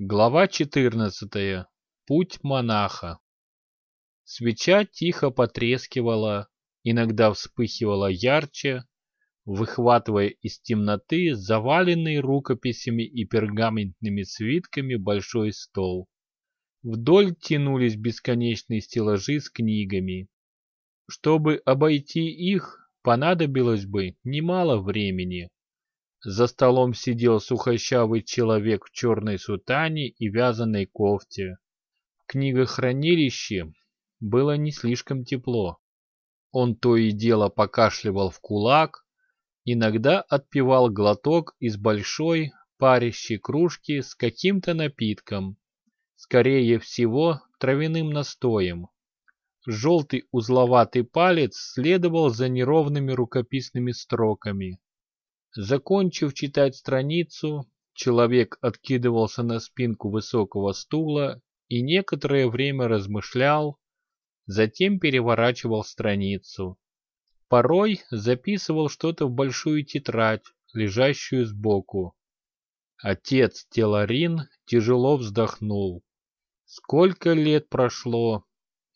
Глава 14. Путь монаха. Свеча тихо потрескивала, иногда вспыхивала ярче, выхватывая из темноты заваленный рукописями и пергаментными свитками большой стол. Вдоль тянулись бесконечные стеллажи с книгами. Чтобы обойти их, понадобилось бы немало времени. За столом сидел сухощавый человек в черной сутане и вязаной кофте. В книгохранилище было не слишком тепло. Он то и дело покашливал в кулак, иногда отпивал глоток из большой парящей кружки с каким-то напитком, скорее всего травяным настоем. Желтый узловатый палец следовал за неровными рукописными строками. Закончив читать страницу, человек откидывался на спинку высокого стула и некоторое время размышлял, затем переворачивал страницу. Порой записывал что-то в большую тетрадь, лежащую сбоку. Отец Теларин тяжело вздохнул. Сколько лет прошло,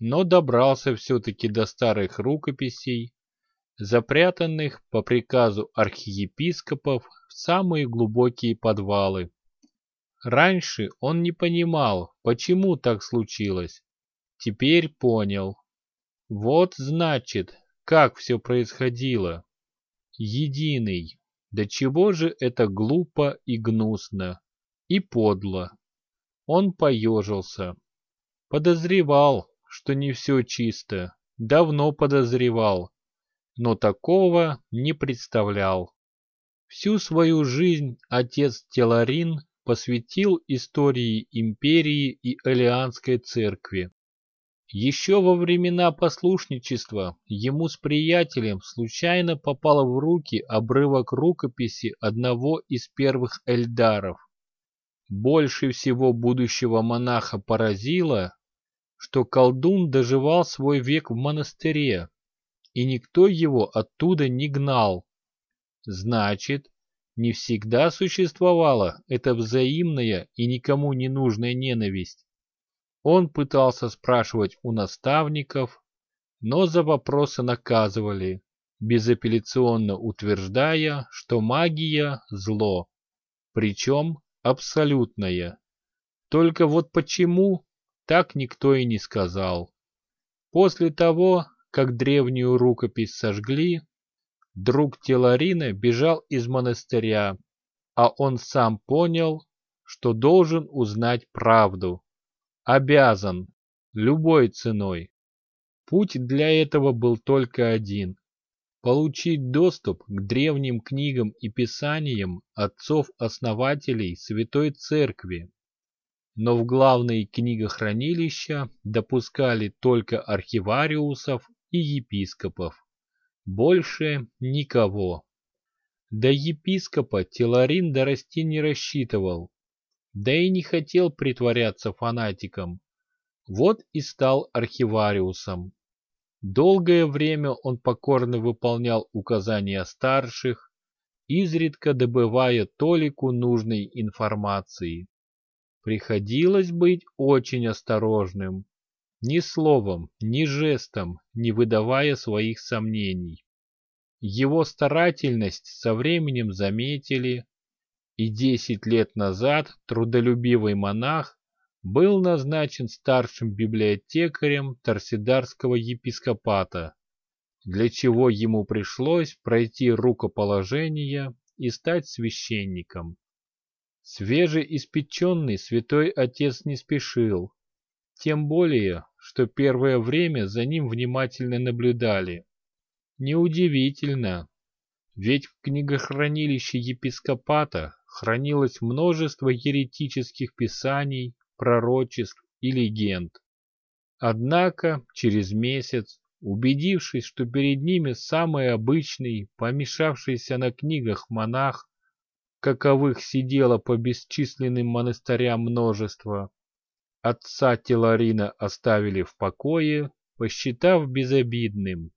но добрался все-таки до старых рукописей запрятанных по приказу архиепископов в самые глубокие подвалы. Раньше он не понимал, почему так случилось. Теперь понял. Вот значит, как все происходило. Единый. До чего же это глупо и гнусно. И подло. Он поежился. Подозревал, что не все чисто. Давно подозревал но такого не представлял. Всю свою жизнь отец Теларин посвятил истории империи и Элианской церкви. Еще во времена послушничества ему с приятелем случайно попало в руки обрывок рукописи одного из первых эльдаров. Больше всего будущего монаха поразило, что колдун доживал свой век в монастыре, и никто его оттуда не гнал. Значит, не всегда существовала эта взаимная и никому не нужная ненависть. Он пытался спрашивать у наставников, но за вопросы наказывали, безапелляционно утверждая, что магия – зло, причем абсолютное. Только вот почему, так никто и не сказал. После того, как древнюю рукопись сожгли, друг Теларина бежал из монастыря, а он сам понял, что должен узнать правду. Обязан, любой ценой. Путь для этого был только один – получить доступ к древним книгам и писаниям отцов-основателей Святой Церкви. Но в главные книгохранилища допускали только архивариусов и епископов. Больше никого. До епископа Теларин дорасти не рассчитывал, да и не хотел притворяться фанатиком. Вот и стал архивариусом. Долгое время он покорно выполнял указания старших, изредка добывая толику нужной информации. Приходилось быть очень осторожным, ни словом, ни жестом, не выдавая своих сомнений. Его старательность со временем заметили, и десять лет назад трудолюбивый монах был назначен старшим библиотекарем Торсидарского епископата, для чего ему пришлось пройти рукоположение и стать священником. Свежеиспеченный святой отец не спешил, тем более, что первое время за ним внимательно наблюдали. Неудивительно, ведь в книгохранилище епископата хранилось множество еретических писаний, пророчеств и легенд. Однако через месяц, убедившись, что перед ними самый обычный, помешавшийся на книгах монах, каковых сидело по бесчисленным монастырям множество, Отца Теларина оставили в покое, посчитав безобидным.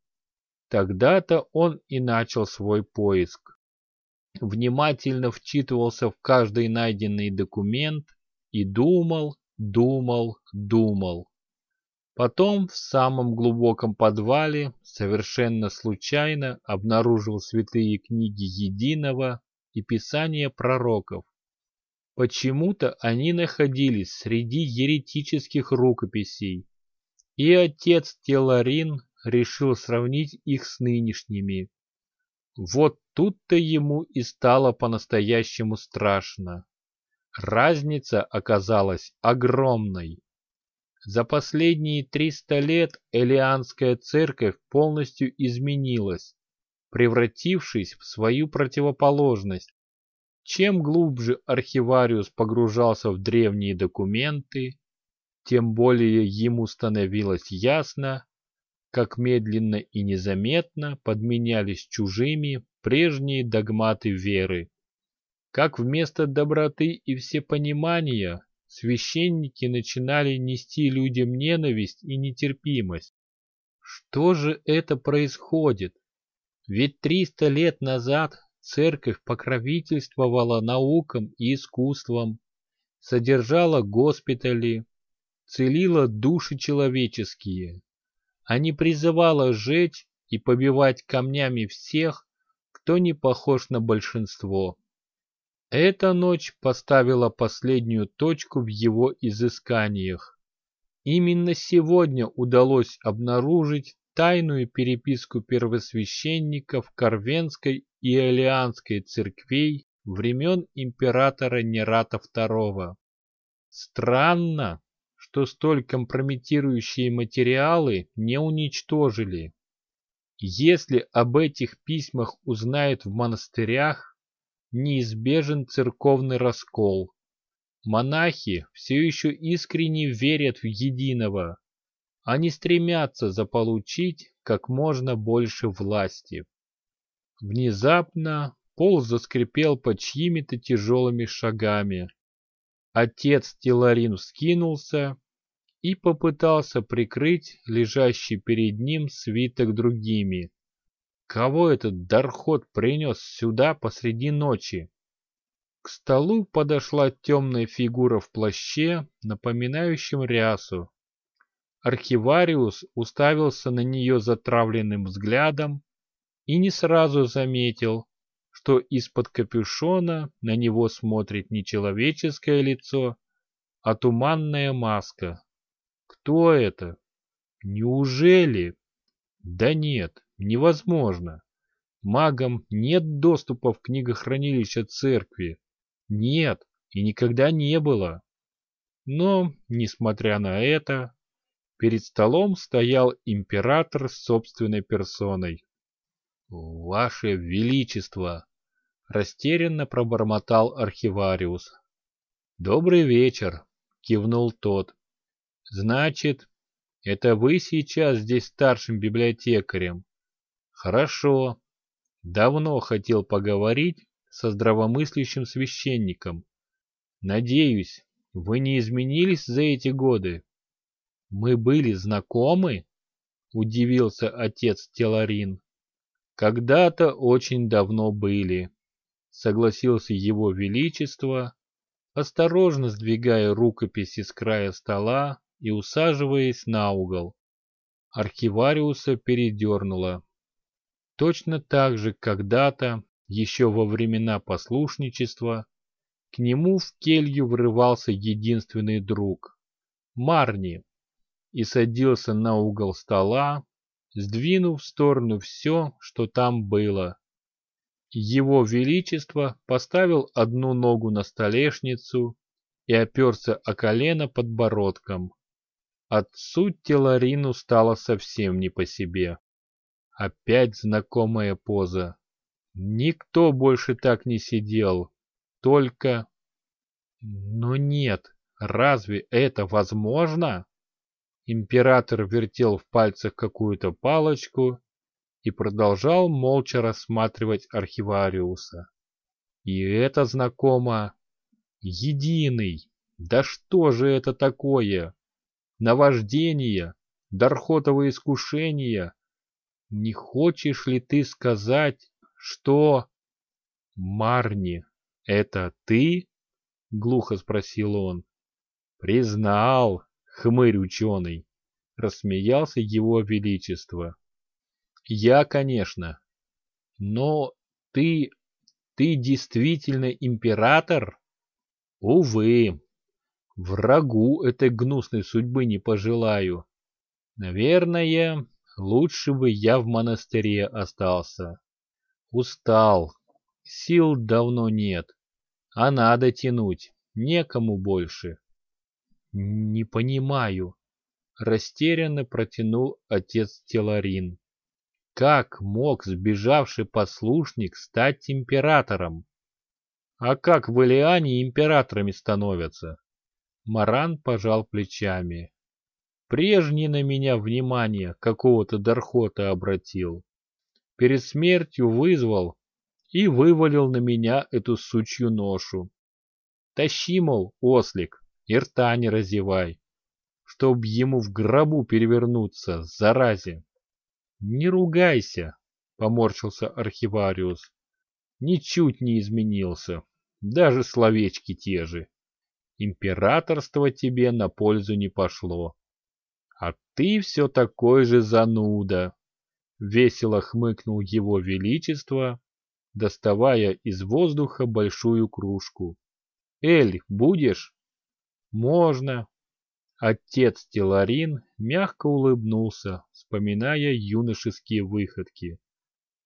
Тогда-то он и начал свой поиск. Внимательно вчитывался в каждый найденный документ, и думал, думал, думал. Потом в самом глубоком подвале совершенно случайно обнаружил святые книги Единого и Писания пророков. Почему-то они находились среди еретических рукописей, и отец Теларин решил сравнить их с нынешними. Вот тут-то ему и стало по-настоящему страшно. Разница оказалась огромной. За последние 300 лет Элианская церковь полностью изменилась, превратившись в свою противоположность. Чем глубже архивариус погружался в древние документы, тем более ему становилось ясно, как медленно и незаметно подменялись чужими прежние догматы веры. Как вместо доброты и всепонимания священники начинали нести людям ненависть и нетерпимость. Что же это происходит? Ведь 300 лет назад церковь покровительствовала наукам и искусствам, содержала госпитали, целила души человеческие, а не призывала сжечь и побивать камнями всех, кто не похож на большинство. Эта ночь поставила последнюю точку в его изысканиях. Именно сегодня удалось обнаружить тайную переписку первосвященников Карвенской и Элианской церквей времен императора Нерата II. Странно, что столь компрометирующие материалы не уничтожили. Если об этих письмах узнают в монастырях, неизбежен церковный раскол. Монахи все еще искренне верят в единого. Они стремятся заполучить как можно больше власти. Внезапно пол заскрипел под чьими-то тяжелыми шагами. Отец Теларин вскинулся и попытался прикрыть лежащий перед ним свиток другими. Кого этот Дархот принес сюда посреди ночи? К столу подошла темная фигура в плаще, напоминающем рясу. Архивариус уставился на нее затравленным взглядом и не сразу заметил, что из-под капюшона на него смотрит не человеческое лицо, а туманная маска. Кто это? Неужели? Да нет, невозможно. Магам нет доступа в книгохранилище церкви. Нет, и никогда не было. Но, несмотря на это, перед столом стоял император с собственной персоной. «Ваше Величество!» Растерянно пробормотал архивариус. «Добрый вечер», — кивнул тот. «Значит, это вы сейчас здесь старшим библиотекарем?» «Хорошо. Давно хотел поговорить со здравомыслящим священником. Надеюсь, вы не изменились за эти годы?» «Мы были знакомы?» — удивился отец Теларин. «Когда-то очень давно были», согласился его величество, осторожно сдвигая рукописи с края стола и усаживаясь на угол. Архивариуса передернуло. Точно так же когда-то, еще во времена послушничества, к нему в келью врывался единственный друг — Марни, и садился на угол стола, сдвинув в сторону все, что там было, его Величество поставил одну ногу на столешницу и оперся о колено подбородком. Отцу Теларину стало совсем не по себе. Опять знакомая поза. Никто больше так не сидел. Только... Но нет, разве это возможно? Император вертел в пальцах какую-то палочку и продолжал молча рассматривать архивариуса. И это знакомо. Единый. Да что же это такое? Наваждение, дархотовое искушение. Не хочешь ли ты сказать, что... Марни, это ты? Глухо спросил он. Признал, хмырь ученый, рассмеялся его величество. Я, конечно. Но ты... ты действительно император? Увы, врагу этой гнусной судьбы не пожелаю. Наверное, лучше бы я в монастыре остался. Устал, сил давно нет, а надо тянуть, некому больше. Не понимаю, растерянно протянул отец Теларин. Как мог сбежавший послушник стать императором? А как в Илиане императорами становятся? Маран пожал плечами. Прежний на меня внимание какого-то Дархота обратил. Перед смертью вызвал и вывалил на меня эту сучью ношу. Тащи, мол, ослик, и рта не разевай, чтоб ему в гробу перевернуться, заразе. Не ругайся, поморщился архивариус. Ничуть не изменился, даже словечки те же. Императорство тебе на пользу не пошло. А ты все такой же зануда. Весело хмыкнул его величество, доставая из воздуха большую кружку. Эль, будешь? Можно. Отец Теларин мягко улыбнулся, вспоминая юношеские выходки.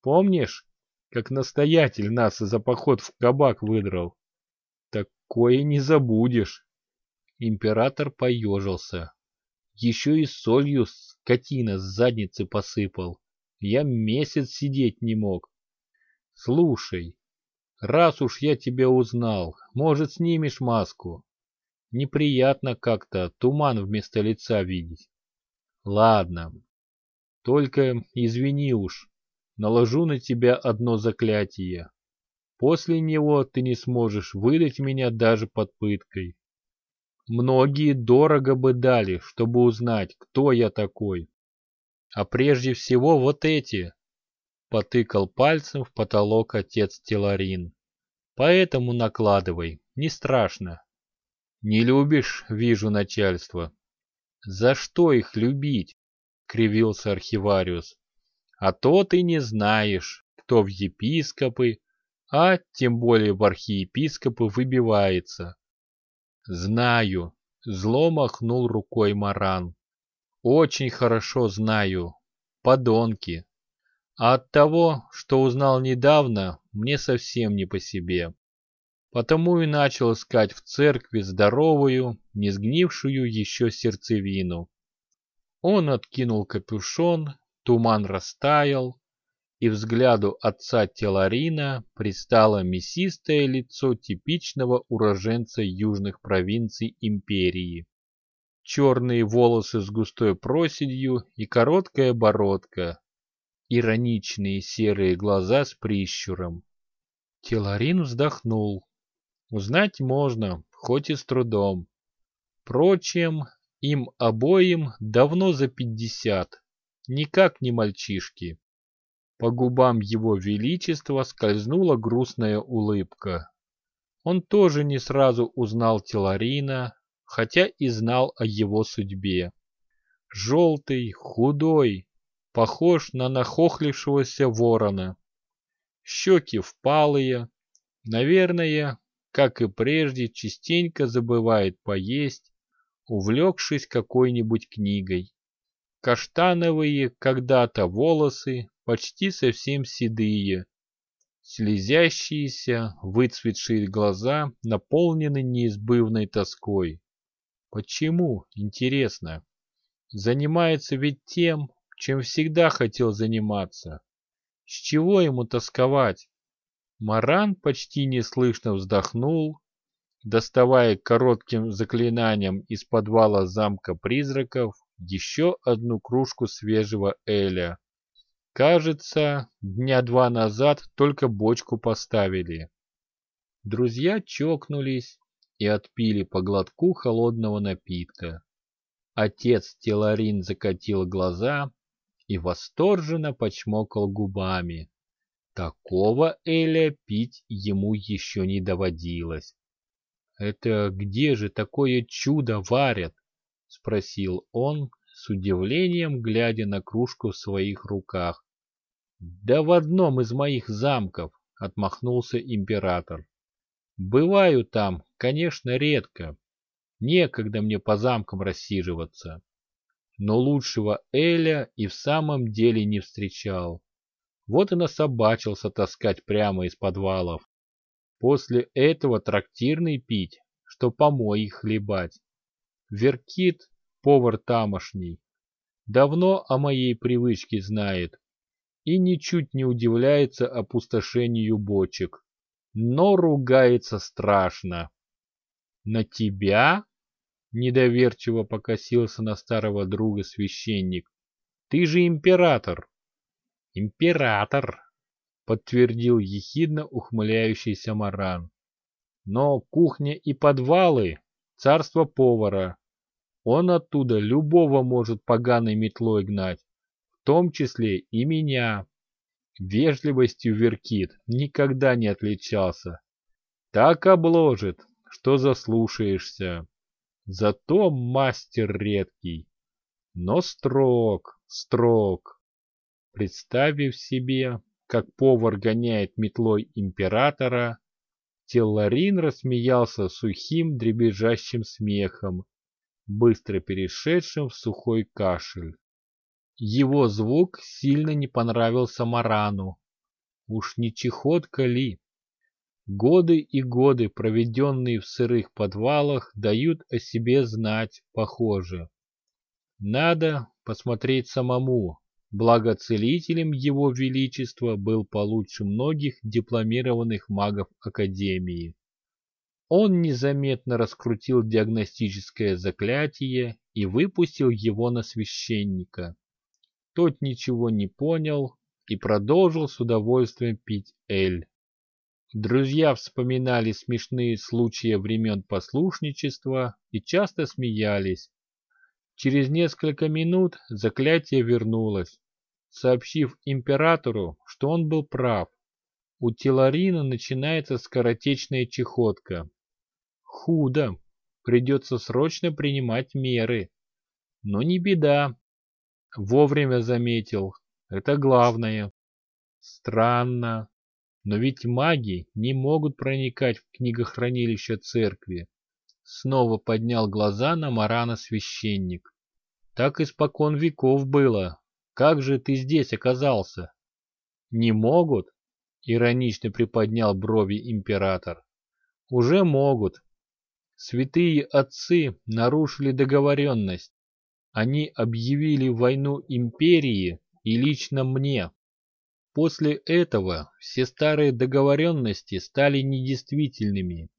Помнишь, как настоятель нас за поход в кабак выдрал? Такое не забудешь. Император поежился. Еще и солью скотина с задницы посыпал. Я месяц сидеть не мог. Слушай, раз уж я тебя узнал, может, снимешь маску? Неприятно как-то туман вместо лица видеть. Ладно, только извини уж, наложу на тебя одно заклятие. После него ты не сможешь выдать меня даже под пыткой. Многие дорого бы дали, чтобы узнать, кто я такой. А прежде всего вот эти. Потыкал пальцем в потолок отец Теларин. Поэтому накладывай, не страшно. Не любишь, вижу, начальство. За что их любить? Кривился архивариус. А то ты не знаешь, кто в епископы, а тем более в архиепископы выбивается. Знаю, зло махнул рукой Маран. Очень хорошо знаю, подонки. А от того, что узнал недавно, мне совсем не по себе. Потому и начал искать в церкви здоровую, не сгнившую еще сердцевину. Он откинул капюшон, туман растаял, и взгляду отца Теларина предстало мясистое лицо типичного уроженца южных провинций империи. Черные волосы с густой проседью и короткая бородка, ироничные серые глаза с прищуром. Теларин вздохнул. Узнать можно, хоть и с трудом. Впрочем, им обоим давно за пятьдесят, никак не мальчишки. По губам его величества скользнула грустная улыбка. Он тоже не сразу узнал Теларина, хотя и знал о его судьбе. Желтый, худой, похож на нахохлившегося ворона. Щеки впалые, наверное, как и прежде, частенько забывает поесть, увлекшись какой-нибудь книгой. Каштановые когда-то волосы почти совсем седые. Слезящиеся, выцветшие глаза наполнены неизбывной тоской. Почему, интересно? Занимается ведь тем, чем всегда хотел заниматься. С чего ему тосковать? Маран почти неслышно вздохнул, доставая коротким заклинанием из подвала замка призраков еще одну кружку свежего эля. Кажется, дня два назад только бочку поставили. Друзья чокнулись и отпили по глотку холодного напитка. Отец Теларин закатил глаза и восторженно почмокал губами. Такого Эля пить ему еще не доводилось. это где же такое чудо варят? Спросил он, с удивлением глядя на кружку в своих руках. Да в одном из моих замков, отмахнулся император. Бываю там, конечно, редко. Некогда мне по замкам рассиживаться. Но лучшего Эля и в самом деле не встречал. Вот и насобачился таскать прямо из подвалов. После этого трактирный пить, что помой хлебать. Веркит, повар тамошний, давно о моей привычке знает и ничуть не удивляется опустошению бочек, но ругается страшно. «На тебя?» — недоверчиво покосился на старого друга священник. «Ты же император!» «Император!» — подтвердил ехидно ухмыляющийся Маран. «Но кухня и подвалы — царство повара. Он оттуда любого может поганой метлой гнать, в том числе и меня. Вежливостью Веркит никогда не отличался. Так обложит, что заслушаешься. Зато мастер редкий, но строг, строг. Представив себе, как повар гоняет метлой императора, Телларин рассмеялся сухим дребезжащим смехом, быстро перешедшим в сухой кашель. Его звук сильно не понравился Марану. Уж не чехотка ли? Годы и годы, проведенные в сырых подвалах, дают о себе знать, похоже. Надо посмотреть самому, благо целителем его величества был получше многих дипломированных магов Академии. Он незаметно раскрутил диагностическое заклятие и выпустил его на священника. Тот ничего не понял и продолжил с удовольствием пить эль. Друзья вспоминали смешные случаи времен послушничества и часто смеялись. Через несколько минут заклятие вернулось, сообщив императору, что он был прав. У Теларина начинается скоротечная чехотка. Худо, придется срочно принимать меры. Но не беда. Вовремя заметил, это главное. Странно, но ведь маги не могут проникать в книгохранилище церкви. Снова поднял глаза на Марана священник. Так испокон веков было. Как же ты здесь оказался? Не могут? Иронично приподнял брови император. Уже могут. Святые отцы нарушили договоренность. Они объявили войну империи и лично мне. После этого все старые договоренности стали недействительными.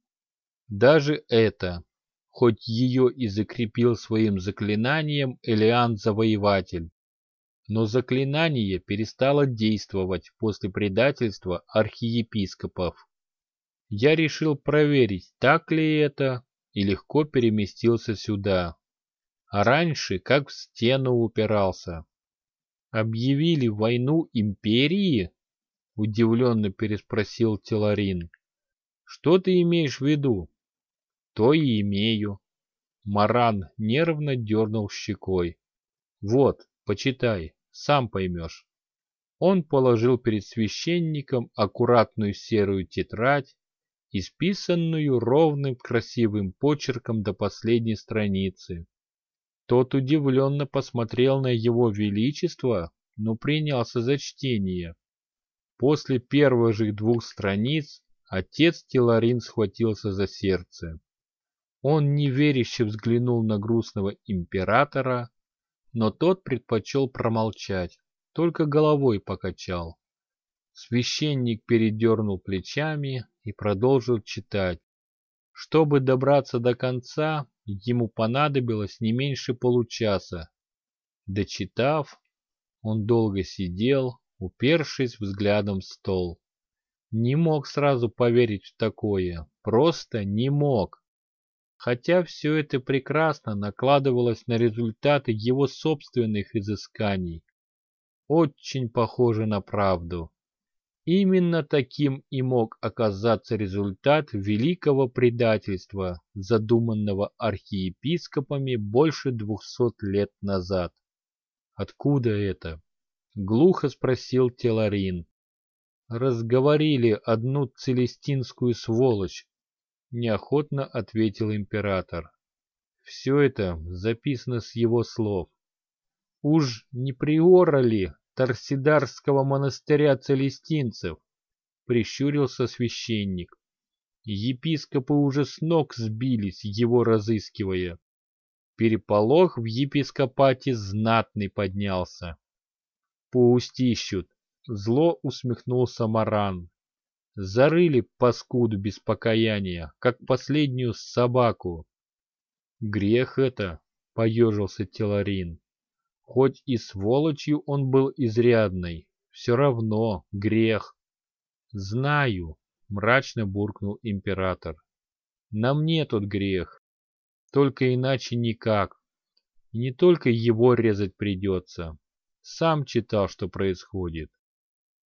Даже это, хоть ее и закрепил своим заклинанием Элиан-завоеватель. Но заклинание перестало действовать после предательства архиепископов. Я решил проверить, так ли это, и легко переместился сюда. А раньше как в стену упирался. «Объявили войну империи?» — удивленно переспросил Теларин. «Что ты имеешь в виду?» «То и имею». Маран нервно дернул щекой. «Вот, почитай, сам поймешь». Он положил перед священником аккуратную серую тетрадь, исписанную ровным красивым почерком до последней страницы. Тот удивленно посмотрел на его величество, но принялся за чтение. После первых же двух страниц отец Теларин схватился за сердце. Он неверяще взглянул на грустного императора, но тот предпочел промолчать, только головой покачал. Священник передернул плечами и продолжил читать. Чтобы добраться до конца, ему понадобилось не меньше получаса. Дочитав, он долго сидел, упершись взглядом в стол. Не мог сразу поверить в такое, просто не мог. Хотя все это прекрасно накладывалось на результаты его собственных изысканий. Очень похоже на правду. Именно таким и мог оказаться результат великого предательства, задуманного архиепископами больше двухсот лет назад. «Откуда это?» — глухо спросил Теларин. «Разговорили одну целестинскую сволочь», — неохотно ответил император. «Все это записано с его слов. Уж не приора ли Торсидарского монастыря целестинцев?» — прищурился священник. Епископы уже с ног сбились, его разыскивая. Переполох в епископате знатный поднялся. Пусть ищут, зло усмехнулся Маран. Зарыли паскуду без покаяния, как последнюю собаку. Грех это, поежился Теларин. Хоть и сволочью он был изрядной, все равно грех. Знаю, мрачно буркнул император. На мне тут грех. Только иначе никак. И не только его резать придется. Сам читал, что происходит.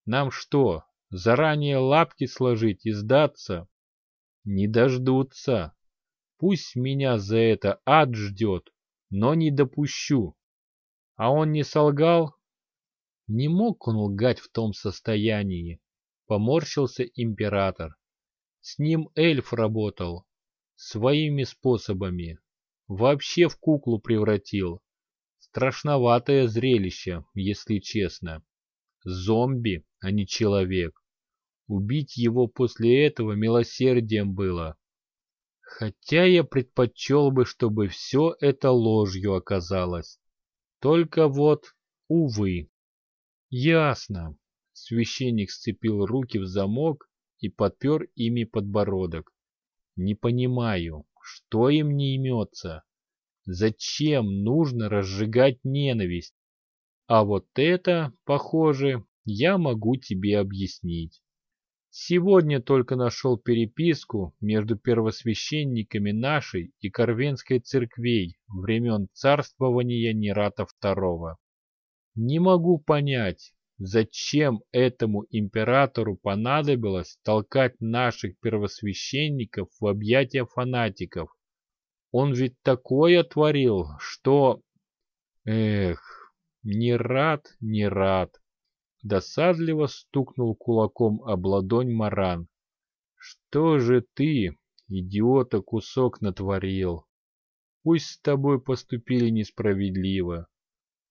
Нам что, заранее лапки сложить и сдаться? Не дождутся. Пусть меня за это ад ждет, но не допущу. А он не солгал? Не мог он лгать в том состоянии. Поморщился император. С ним эльф работал, своими способами. Вообще в куклу превратил. Страшноватое зрелище, если честно. Зомби, а не человек. Убить его после этого милосердием было. Хотя я предпочел бы, чтобы все это ложью оказалось. Только вот, увы. Ясно. Священник сцепил руки в замок и подпер ими подбородок. Не понимаю, что им не имется? Зачем нужно разжигать ненависть? А вот это, похоже, я могу тебе объяснить. Сегодня только нашел переписку между первосвященниками нашей и Корвенской церквей времен царствования Нерата II. Не могу понять, Зачем этому императору понадобилось толкать наших первосвященников в объятия фанатиков? Он ведь такое творил, что... Эх, не рад, не рад. Досадливо стукнул кулаком об ладонь Маран. Что же ты, идиота, кусок натворил? Пусть с тобой поступили несправедливо.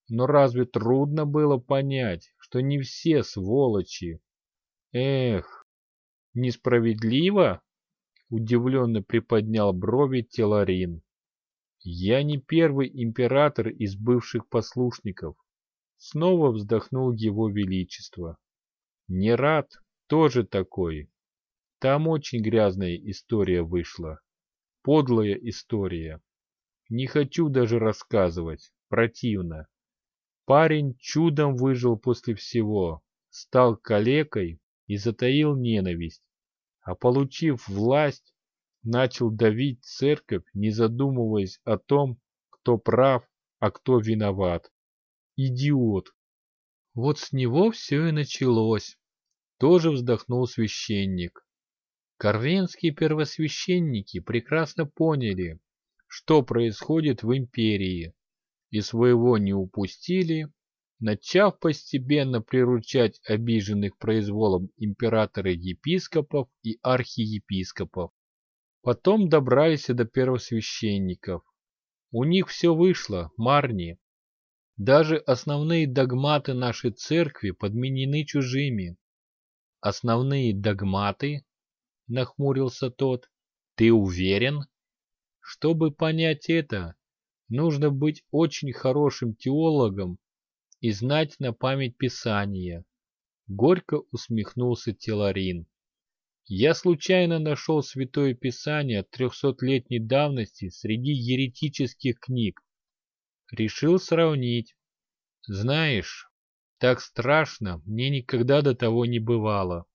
Но разве трудно было понять, что не все сволочи? Эх, несправедливо? Удивленно приподнял брови Теларин. Я не первый император из бывших послушников. Снова вздохнул его величество. Не рад, тоже такой. Там очень грязная история вышла. Подлая история. Не хочу даже рассказывать, противно. Парень чудом выжил после всего, стал калекой и затаил ненависть, а получив власть, начал давить церковь, не задумываясь о том, кто прав, а кто виноват. Идиот! Вот с него все и началось. Тоже вздохнул священник. Корвенские первосвященники прекрасно поняли, что происходит в империи, и своего не упустили, начав постепенно приручать обиженных произволом императора-епископов и архиепископов. Потом добрались и до первосвященников. У них все вышло, Марни. Даже основные догматы нашей церкви подменены чужими. Основные догматы? Нахмурился тот. Ты уверен? Чтобы понять это, Нужно быть очень хорошим теологом и знать на память Писания. Горько усмехнулся Теларин. Я случайно нашел Святое Писание трехсотлетней давности среди еретических книг. Решил сравнить. Знаешь, так страшно мне никогда до того не бывало.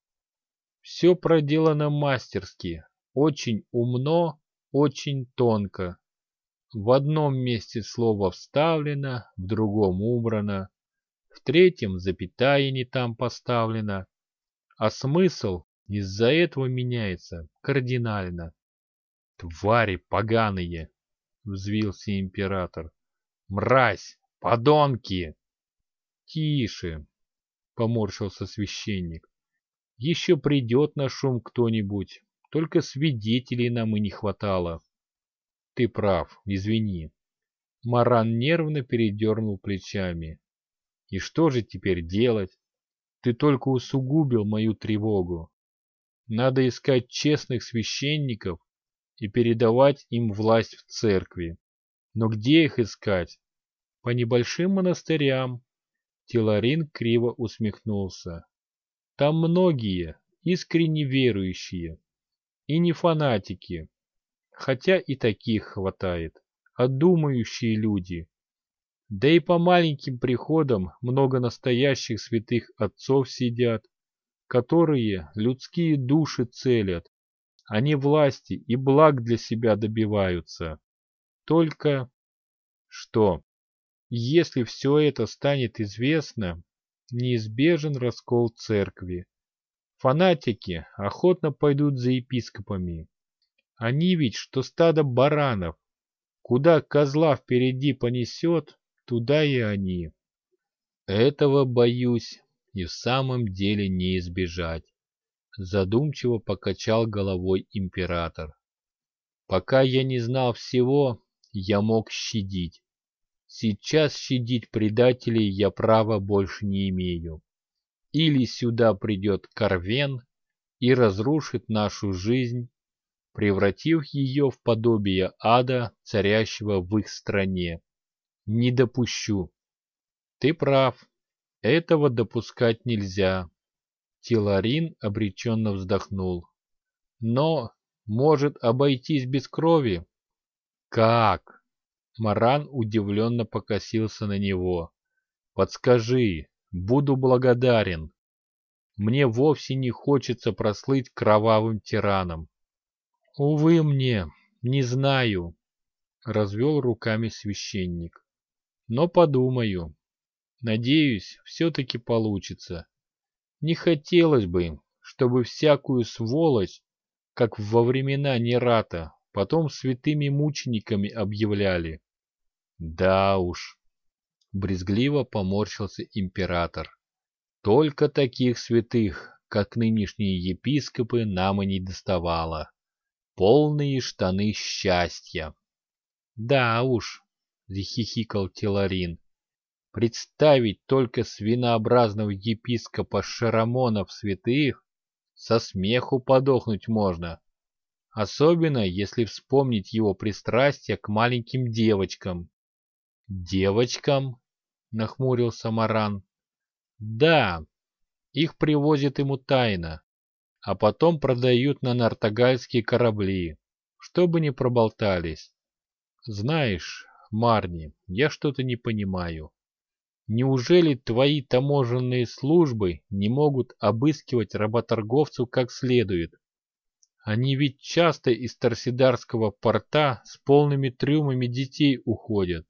Все проделано мастерски, очень умно, очень тонко. В одном месте слово вставлено, в другом убрано, в третьем запятая не там поставлена, а смысл из-за этого меняется кардинально. «Твари поганые!» — взвился император. «Мразь! Подонки!» «Тише!» — поморщился священник. «Еще придет на шум кто-нибудь, только свидетелей нам и не хватало». «Ты прав, извини». Маран нервно передернул плечами. «И что же теперь делать? Ты только усугубил мою тревогу. Надо искать честных священников и передавать им власть в церкви. Но где их искать? По небольшим монастырям. Теларин криво усмехнулся. Там многие, искренне верующие. И не фанатики. Хотя и таких хватает. А думающие люди. Да и по маленьким приходам много настоящих святых отцов сидят, которые людские души целят. Они власти и благ для себя добиваются. Только... Что? Если все это станет известно, неизбежен раскол церкви. Фанатики охотно пойдут за епископами. Они ведь что стадо баранов. Куда козла впереди понесет, туда и они. Этого, боюсь, и в самом деле не избежать. Задумчиво покачал головой император. Пока я не знал всего, я мог щадить. Сейчас щадить предателей я права больше не имею. Или сюда придет Карвен и разрушит нашу жизнь, превратив ее в подобие ада, царящего в их стране. Не допущу. Ты прав. Этого допускать нельзя. Тиларин обреченно вздохнул. Но может обойтись без крови? Как? Маран удивленно покосился на него. «Подскажи, буду благодарен. Мне вовсе не хочется прослыть кровавым тираном». «Увы мне, не знаю», — развел руками священник. «Но подумаю. Надеюсь, все-таки получится. Не хотелось бы, чтобы всякую сволочь, как во времена Нерата, потом святыми мучениками объявляли. Да уж, брезгливо поморщился император. Только таких святых, как нынешние епископы, нам и не доставало. Полные штаны счастья. Да уж, захихикал Теларин. Представить только свинообразного епископа Шарамонов святых, со смеху подохнуть можно. Особенно, если вспомнить его пристрастие к маленьким девочкам. «Девочкам?» — нахмурился Маран. «Да, их привозят ему тайно, а потом продают на нартогальские корабли, чтобы не проболтались. Знаешь, Марни, я что-то не понимаю. Неужели твои таможенные службы не могут обыскивать работорговцев как следует? Они ведь часто из Торсидарского порта с полными трюмами детей уходят.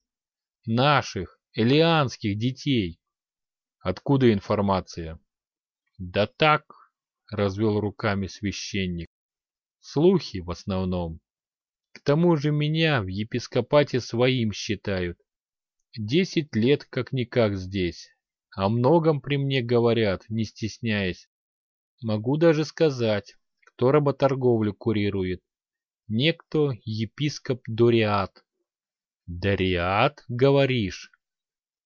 Наших, элианских детей. Откуда информация? Да так, развел руками священник. Слухи в основном. К тому же меня в епископате своим считают. Десять лет как-никак здесь. О многом при мне говорят, не стесняясь. Могу даже сказать, кто работорговлю курирует. Некто епископ Дориат. «Дариат, говоришь?»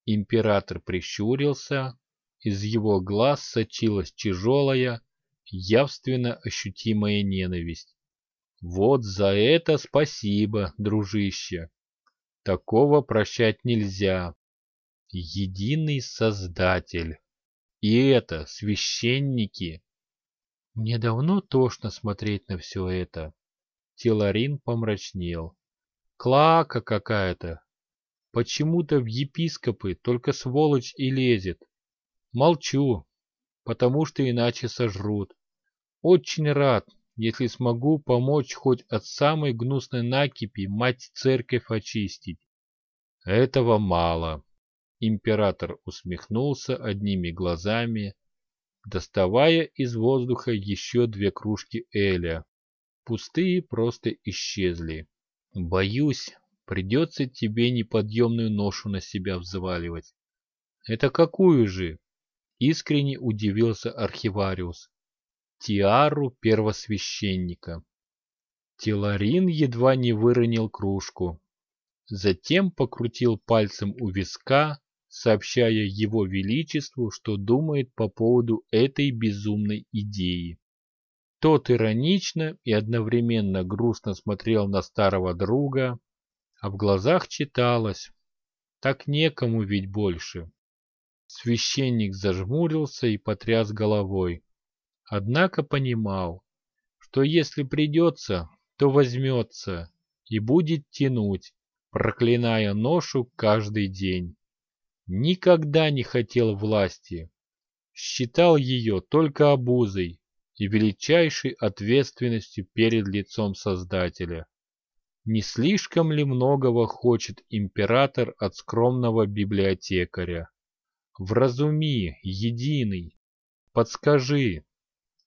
Император прищурился, из его глаз сочилась тяжелая, явственно ощутимая ненависть. «Вот за это спасибо, дружище! Такого прощать нельзя. Единый Создатель. И это священники!» Мне давно тошно смотреть на все это. Теларин помрачнел. Клака какая-то. Почему-то в епископы только сволочь и лезет. Молчу, потому что иначе сожрут. Очень рад, если смогу помочь хоть от самой гнусной накипи мать церковь очистить. Этого мало. Император усмехнулся одними глазами. Доставая из воздуха еще две кружки Эля. Пустые просто исчезли. Боюсь, придется тебе неподъемную ношу на себя взваливать. Это какую же? Искренне удивился архивариус. Тиару первосвященника. Теларин едва не выронил кружку. Затем покрутил пальцем у виска, сообщая его величеству, что думает по поводу этой безумной идеи. Тот иронично и одновременно грустно смотрел на старого друга, а в глазах читалось «Так некому ведь больше». Священник зажмурился и потряс головой. Однако понимал, что если придется, то возьмется и будет тянуть, проклиная ношу каждый день никогда не хотел власти, считал ее только обузой и величайшей ответственностью перед лицом Создателя. Не слишком ли многого хочет император от скромного библиотекаря? Вразуми, единый, подскажи,